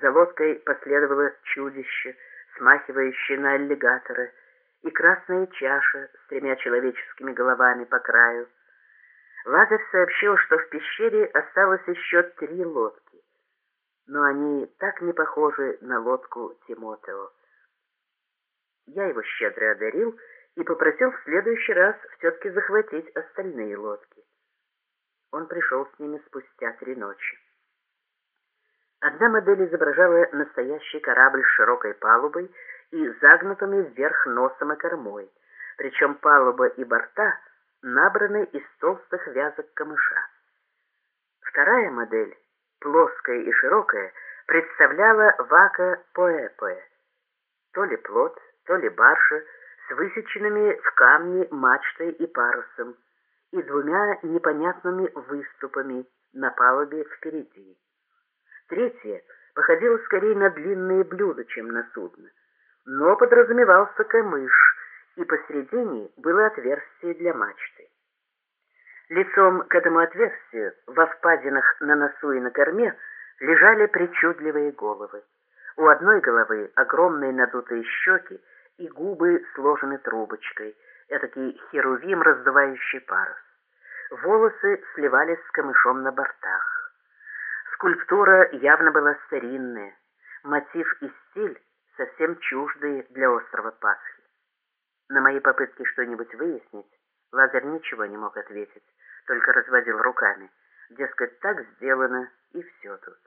За лодкой последовало чудище, смахивающее на аллигатора, и красная чаша с тремя человеческими головами по краю. Лазарь сообщил, что в пещере осталось еще три лодки, но они так не похожи на лодку Тимотео. Я его щедро одарил и попросил в следующий раз все-таки захватить остальные лодки. Он пришел с ними спустя три ночи. Одна модель изображала настоящий корабль с широкой палубой и загнутыми вверх носом и кормой, причем палуба и борта набраны из толстых вязок камыша. Вторая модель, плоская и широкая, представляла вака поэпоэ, то ли плот, то ли баржа, с высеченными в камне мачтой и парусом, и двумя непонятными выступами на палубе впереди. Третье походило скорее на длинные блюда, чем на судно, но подразумевался камыш, и посередине было отверстие для мачты. Лицом к этому отверстию, во впадинах на носу и на корме, лежали причудливые головы. У одной головы огромные надутые щеки и губы сложены трубочкой, этакий херувим, раздувающий парус. Волосы сливались с камышом на бортах. Скульптура явно была старинная, мотив и стиль совсем чуждые для острова Пасхи. На мои попытки что-нибудь выяснить Лазарь ничего не мог ответить, только разводил руками. Дескать, так сделано, и все тут.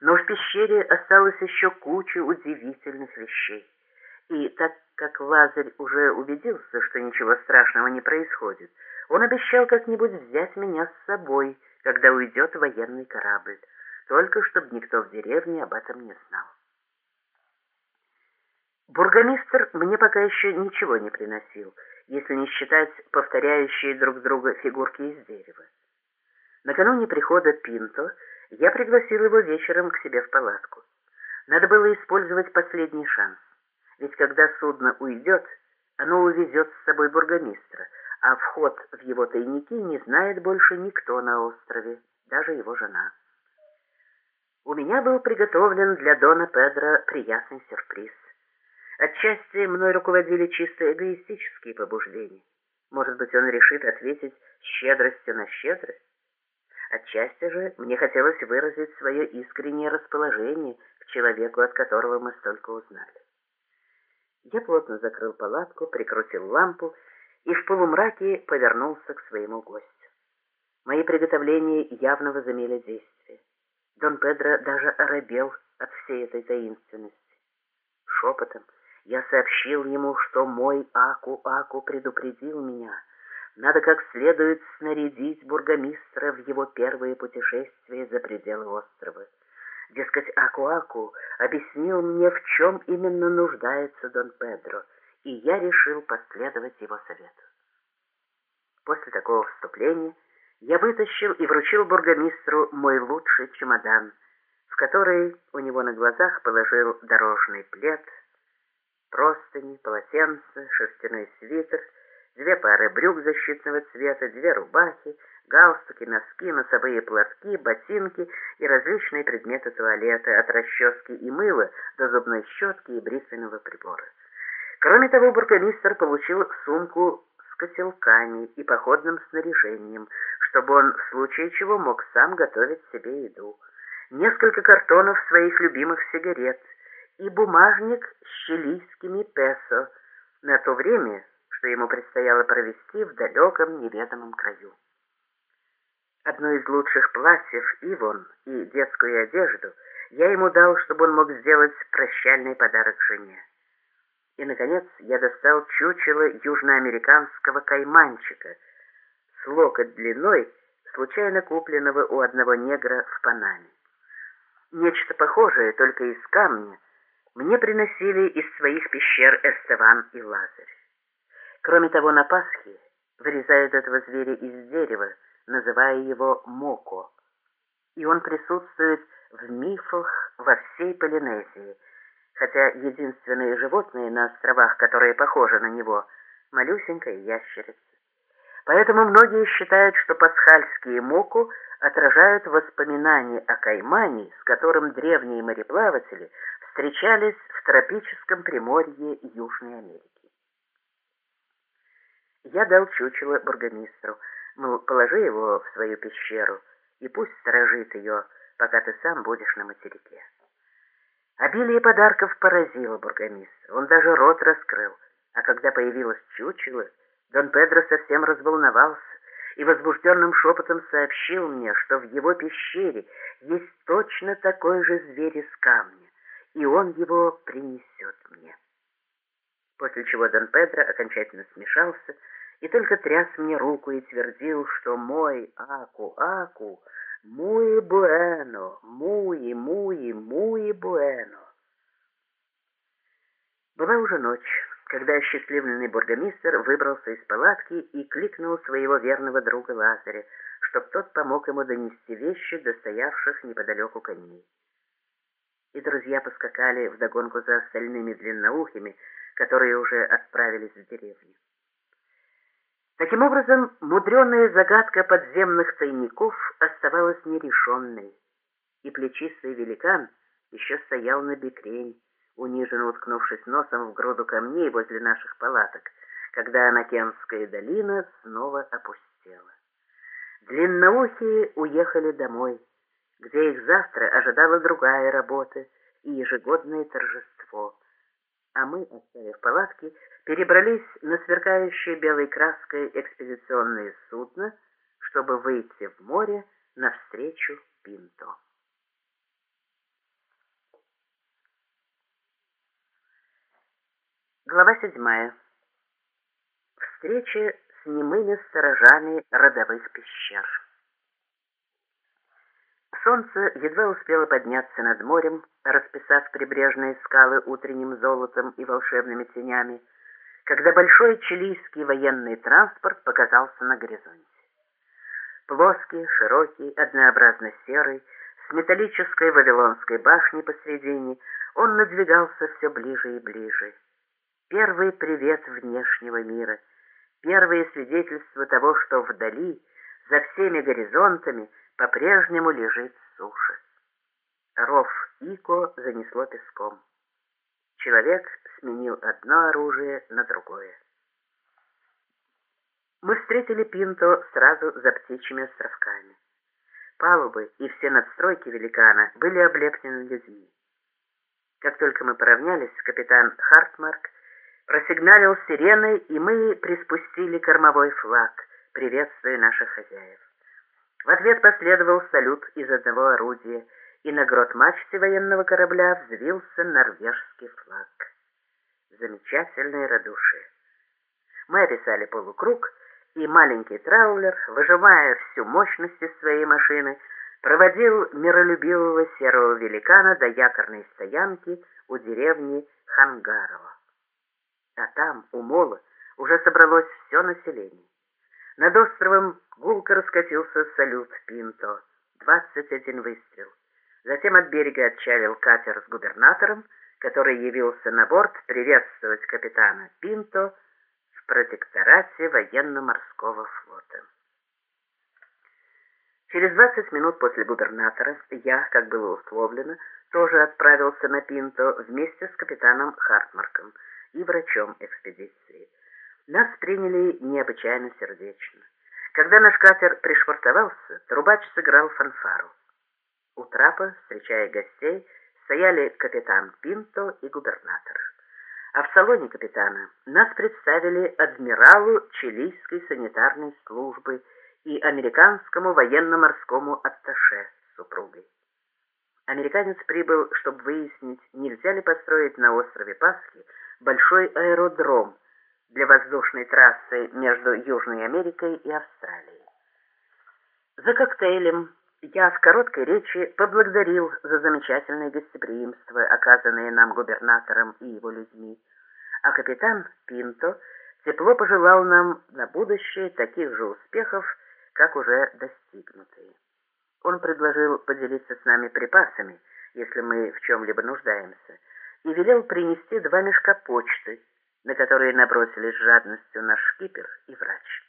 Но в пещере осталось еще куча удивительных вещей. И так как Лазарь уже убедился, что ничего страшного не происходит, он обещал как-нибудь взять меня с собой, когда уйдет военный корабль, только чтобы никто в деревне об этом не знал. Бургомистр мне пока еще ничего не приносил, если не считать повторяющие друг друга фигурки из дерева. Накануне прихода Пинто я пригласил его вечером к себе в палатку. Надо было использовать последний шанс. Ведь когда судно уйдет, оно увезет с собой бургомистра, а вход в его тайники не знает больше никто на острове, даже его жена. У меня был приготовлен для Дона Педро приятный сюрприз. Отчасти мной руководили чисто эгоистические побуждения. Может быть, он решит ответить щедростью на щедрость? Отчасти же мне хотелось выразить свое искреннее расположение к человеку, от которого мы столько узнали. Я плотно закрыл палатку, прикрутил лампу и в полумраке повернулся к своему гостю. Мои приготовления явно возымели действие. Дон Педро даже оробел от всей этой таинственности. Шепотом я сообщил ему, что мой Аку-Аку предупредил меня. Надо как следует снарядить бургомистра в его первое путешествие за пределы острова. Дескать, Аку-Аку объяснил мне, в чем именно нуждается Дон Педро, и я решил последовать его совету. После такого вступления я вытащил и вручил бургомистру мой лучший чемодан, в который у него на глазах положил дорожный плед, простыни, полотенце, шерстяной свитер, две пары брюк защитного цвета, две рубахи, галстуки, носки, носовые платки, ботинки и различные предметы туалета, от расчески и мыла до зубной щетки и бритвенного прибора. Кроме того, бургомистр получил сумку с котелками и походным снаряжением, чтобы он в случае чего мог сам готовить себе еду, несколько картонов своих любимых сигарет и бумажник с чилийскими песо на то время, что ему предстояло провести в далеком неведомом краю одно из лучших платьев Ивон и детскую одежду я ему дал, чтобы он мог сделать прощальный подарок жене. И, наконец, я достал чучело южноамериканского кайманчика с локоть длиной, случайно купленного у одного негра в Панаме. Нечто похожее, только из камня, мне приносили из своих пещер Эстеван и Лазарь. Кроме того, на Пасхе вырезают этого зверя из дерева, называя его Моко, и он присутствует в мифах во всей Полинезии, хотя единственные животные на островах, которые похожи на него, малюсенькая ящерица. Поэтому многие считают, что пасхальские моку отражают воспоминания о каймане, с которым древние мореплаватели встречались в тропическом приморье Южной Америки. Я дал чучело бургомистру, мол, положи его в свою пещеру, и пусть сторожит ее, пока ты сам будешь на материке. Обилие подарков поразило бургомистра, он даже рот раскрыл, а когда появилось чучело, Дон Педро совсем разволновался и возбужденным шепотом сообщил мне, что в его пещере есть точно такой же зверь из камня, и он его принесет мне. После чего Дон Педро окончательно смешался и только тряс мне руку и твердил, что мой Аку-Аку «Муи буэно, муи, муи, муи буэно». Была уже ночь, когда осчастливленный бургомистр выбрался из палатки и кликнул своего верного друга Лазаря, чтоб тот помог ему донести вещи до стоявших неподалеку коней. И друзья поскакали вдогонку за остальными длинноухими, которые уже отправились в деревню. Таким образом, мудреная загадка подземных тайников оставалась нерешенной, и плечистый великан еще стоял на бекрень, униженно уткнувшись носом в груду камней возле наших палаток, когда Анакенская долина снова опустела. Длинноухие уехали домой, где их завтра ожидала другая работа и ежегодное торжество, а мы, оставив палатки, перебрались на сверкающее белой краской экспедиционное судно, чтобы выйти в море навстречу Пинто. Глава седьмая. Встреча с немыми сторожами родовых пещер. Солнце едва успело подняться над морем, расписав прибрежные скалы утренним золотом и волшебными тенями, когда большой чилийский военный транспорт показался на горизонте. Плоский, широкий, однообразно серый, с металлической вавилонской башней посредине, он надвигался все ближе и ближе. Первый привет внешнего мира, первое свидетельство того, что вдали, за всеми горизонтами, по-прежнему лежит суша. Ров Ико занесло песком. Человек сменил одно оружие на другое. Мы встретили Пинто сразу за птичьими островками. Палубы и все надстройки великана были облеплены людьми. Как только мы поравнялись, капитан Хартмарк просигналил сиреной, и мы приспустили кормовой флаг, приветствуя наших хозяев. В ответ последовал салют из одного орудия, и на грот мачте военного корабля взвился норвежский флаг. Замечательное радушие. Мы описали полукруг, и маленький траулер, выжимая всю мощность своей машины, проводил миролюбивого серого великана до якорной стоянки у деревни Хангарова. А там, у мола, уже собралось все население. Над островом гулко раскатился салют Пинто. Двадцать один выстрел. Затем от берега отчалил катер с губернатором, который явился на борт приветствовать капитана Пинто в протекторате военно-морского флота. Через 20 минут после губернатора я, как было условлено, тоже отправился на Пинто вместе с капитаном Хартмарком и врачом экспедиции. Нас приняли необычайно сердечно. Когда наш катер пришвартовался, трубач сыграл фанфару. У трапа, встречая гостей, стояли капитан Пинто и губернатор. А в салоне капитана нас представили адмиралу чилийской санитарной службы и американскому военно-морскому атташе с супругой. Американец прибыл, чтобы выяснить, нельзя ли построить на острове Пасхи большой аэродром для воздушной трассы между Южной Америкой и Австралией. За коктейлем я в короткой речи поблагодарил за замечательное гостеприимство, оказанное нам губернатором и его людьми, а капитан Пинто тепло пожелал нам на будущее таких же успехов, как уже достигнутые. Он предложил поделиться с нами припасами, если мы в чем-либо нуждаемся, и велел принести два мешка почты, на которые набросились жадностью наш шкипер и врач.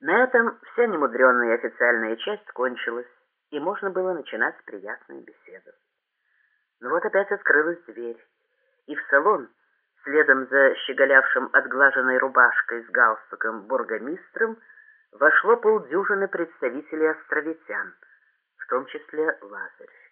На этом вся немудренная официальная часть кончилась, и можно было начинать приятную беседу. Но вот опять открылась дверь, и в салон, следом за щеголявшим отглаженной рубашкой с галстуком бургомистром, вошло полдюжины представителей островитян, в том числе Лазарь.